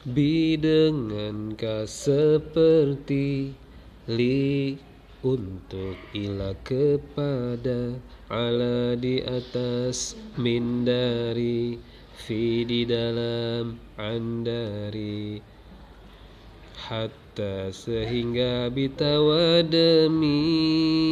Bi dengan seperti li untuk ilah kepada ala di atas mindari fi di dalam andari. Hatta sehingga bitawa demi